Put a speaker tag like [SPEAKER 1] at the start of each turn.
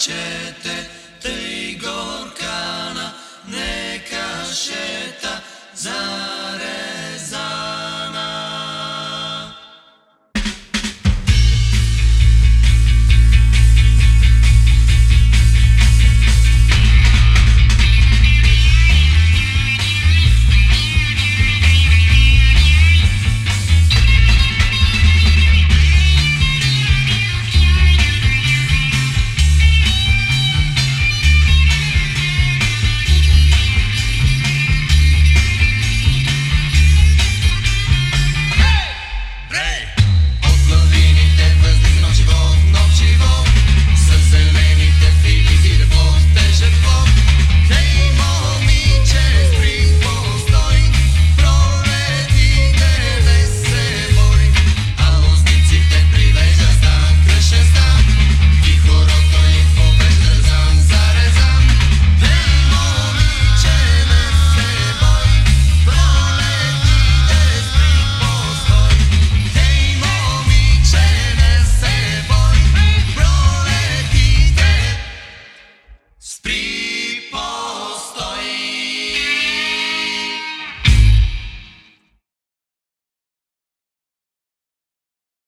[SPEAKER 1] Machete.